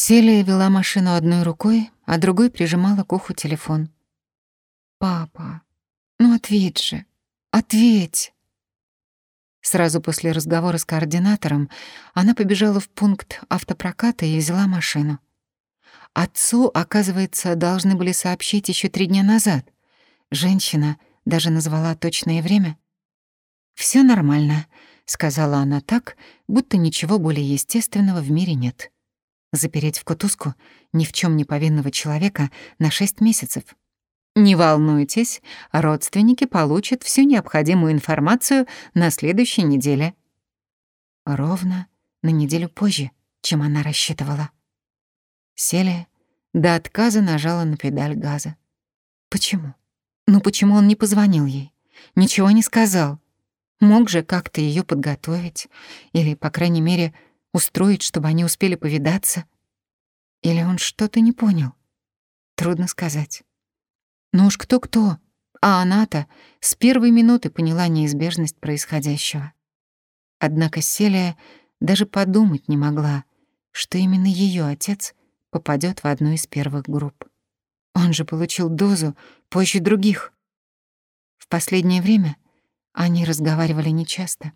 Селия вела машину одной рукой, а другой прижимала к уху телефон. «Папа, ну ответь же, ответь!» Сразу после разговора с координатором она побежала в пункт автопроката и взяла машину. Отцу, оказывается, должны были сообщить еще три дня назад. Женщина даже назвала точное время. Все нормально», — сказала она так, будто ничего более естественного в мире нет. Запереть в кутузку ни в чем не повинного человека на шесть месяцев. Не волнуйтесь, родственники получат всю необходимую информацию на следующей неделе. Ровно на неделю позже, чем она рассчитывала. Селия до отказа нажала на педаль газа. Почему? Ну почему он не позвонил ей? Ничего не сказал? Мог же как-то ее подготовить или, по крайней мере, устроить, чтобы они успели повидаться? Или он что-то не понял? Трудно сказать. Ну уж кто-кто, а она-то с первой минуты поняла неизбежность происходящего. Однако Селия даже подумать не могла, что именно ее отец попадет в одну из первых групп. Он же получил дозу позже других. В последнее время они разговаривали нечасто.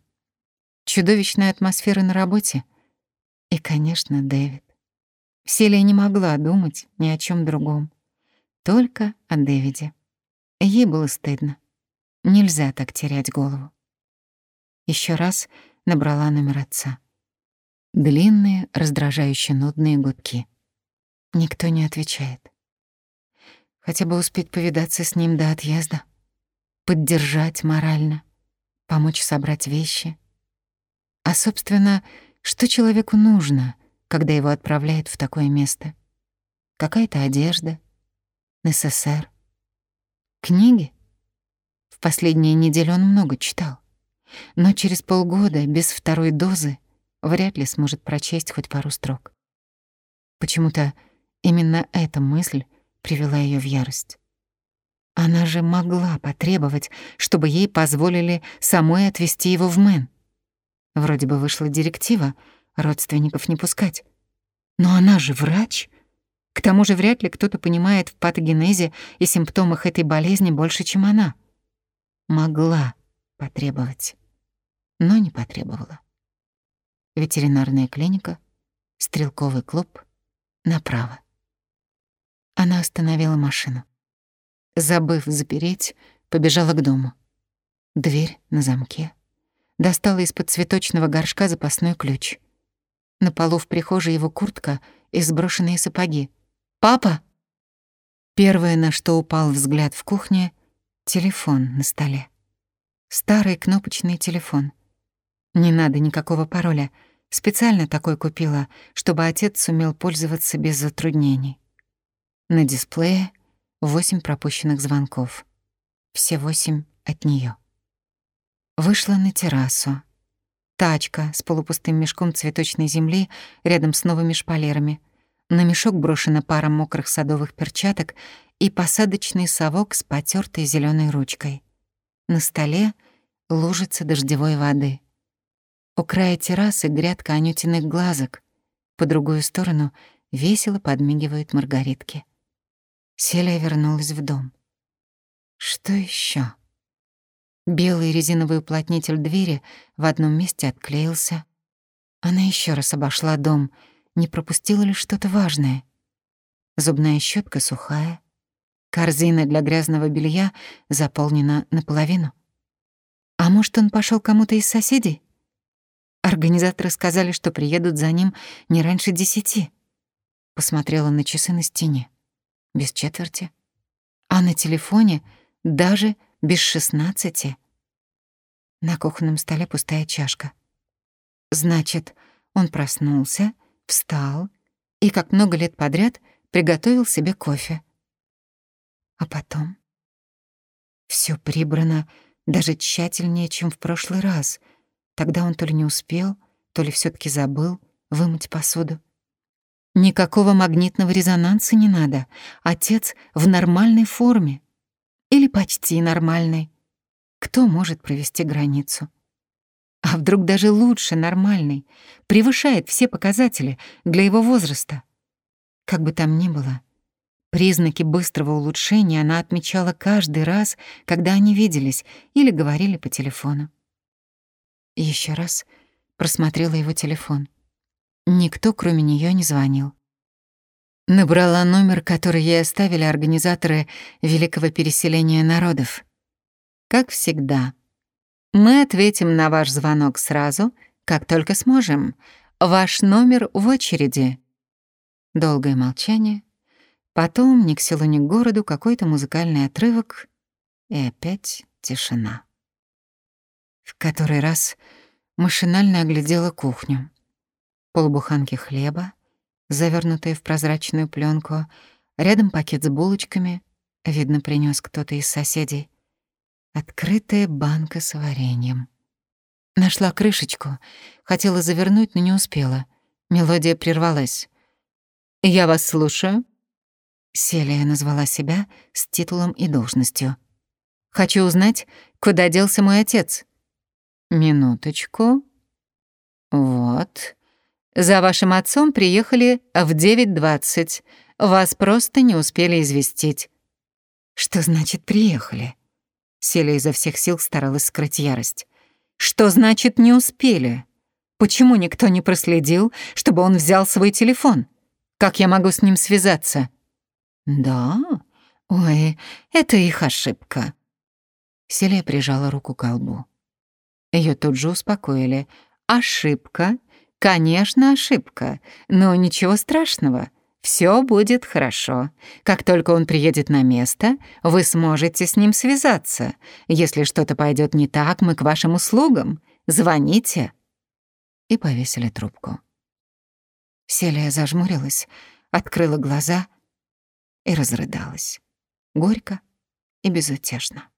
Чудовищная атмосфера на работе и, конечно, Дэвид. Селия не могла думать ни о чем другом, только о Дэвиде. Ей было стыдно. Нельзя так терять голову. Еще раз набрала номер отца. Длинные, раздражающе нудные гудки. Никто не отвечает. Хотя бы успеть повидаться с ним до отъезда. Поддержать морально. Помочь собрать вещи. А, собственно, что человеку нужно, когда его отправляют в такое место? Какая-то одежда, НССР, книги. В последние недели он много читал, но через полгода без второй дозы вряд ли сможет прочесть хоть пару строк. Почему-то Именно эта мысль привела ее в ярость. Она же могла потребовать, чтобы ей позволили самой отвезти его в Мэн. Вроде бы вышла директива родственников не пускать. Но она же врач. К тому же вряд ли кто-то понимает в патогенезе и симптомах этой болезни больше, чем она. Могла потребовать, но не потребовала. Ветеринарная клиника, стрелковый клуб, направо. Она остановила машину. Забыв запереть, побежала к дому. Дверь на замке. Достала из-под цветочного горшка запасной ключ. На полу в прихожей его куртка и сброшенные сапоги. «Папа!» Первое, на что упал взгляд в кухне — телефон на столе. Старый кнопочный телефон. Не надо никакого пароля. Специально такой купила, чтобы отец сумел пользоваться без затруднений. На дисплее восемь пропущенных звонков. Все восемь от нее. Вышла на террасу. Тачка с полупустым мешком цветочной земли рядом с новыми шпалерами. На мешок брошена пара мокрых садовых перчаток и посадочный совок с потертой зеленой ручкой. На столе лужица дождевой воды. У края террасы грядка анютиных глазок. По другую сторону весело подмигивают маргаритки. Селия вернулась в дом. Что еще? Белый резиновый уплотнитель двери в одном месте отклеился. Она еще раз обошла дом, не пропустила ли что-то важное. Зубная щетка сухая, корзина для грязного белья заполнена наполовину. А может, он пошел кому-то из соседей? Организаторы сказали, что приедут за ним не раньше десяти. Посмотрела на часы на стене без четверти, а на телефоне даже без шестнадцати. На кухонном столе пустая чашка. Значит, он проснулся, встал и, как много лет подряд, приготовил себе кофе. А потом... все прибрано даже тщательнее, чем в прошлый раз. Тогда он то ли не успел, то ли все таки забыл вымыть посуду. Никакого магнитного резонанса не надо. Отец в нормальной форме. Или почти нормальной. Кто может провести границу? А вдруг даже лучше нормальный, превышает все показатели для его возраста. Как бы там ни было, признаки быстрого улучшения она отмечала каждый раз, когда они виделись или говорили по телефону. Еще раз просмотрела его телефон. Никто, кроме нее, не звонил. Набрала номер, который ей оставили организаторы Великого переселения народов. Как всегда, мы ответим на ваш звонок сразу, как только сможем. Ваш номер в очереди. Долгое молчание. Потом ни к селу, ни к городу какой-то музыкальный отрывок. И опять тишина. В который раз машинально оглядела кухню. Полбуханки хлеба, завернутые в прозрачную пленку, рядом пакет с булочками, видно, принес кто-то из соседей. Открытая банка с вареньем. Нашла крышечку, хотела завернуть, но не успела. Мелодия прервалась. «Я вас слушаю». Селия назвала себя с титулом и должностью. «Хочу узнать, куда делся мой отец». «Минуточку. Вот. За вашим отцом приехали в 9.20. Вас просто не успели известить». «Что значит «приехали»?» Селия изо всех сил старалась скрыть ярость. «Что значит «не успели»? Почему никто не проследил, чтобы он взял свой телефон? Как я могу с ним связаться?» «Да? Ой, это их ошибка». Селия прижала руку к колбу. Ее тут же успокоили. «Ошибка? Конечно, ошибка. Но ничего страшного. Все будет хорошо. Как только он приедет на место, вы сможете с ним связаться. Если что-то пойдет не так, мы к вашим услугам. Звоните». И повесили трубку. Селия зажмурилась, открыла глаза и разрыдалась. Горько и безутешно.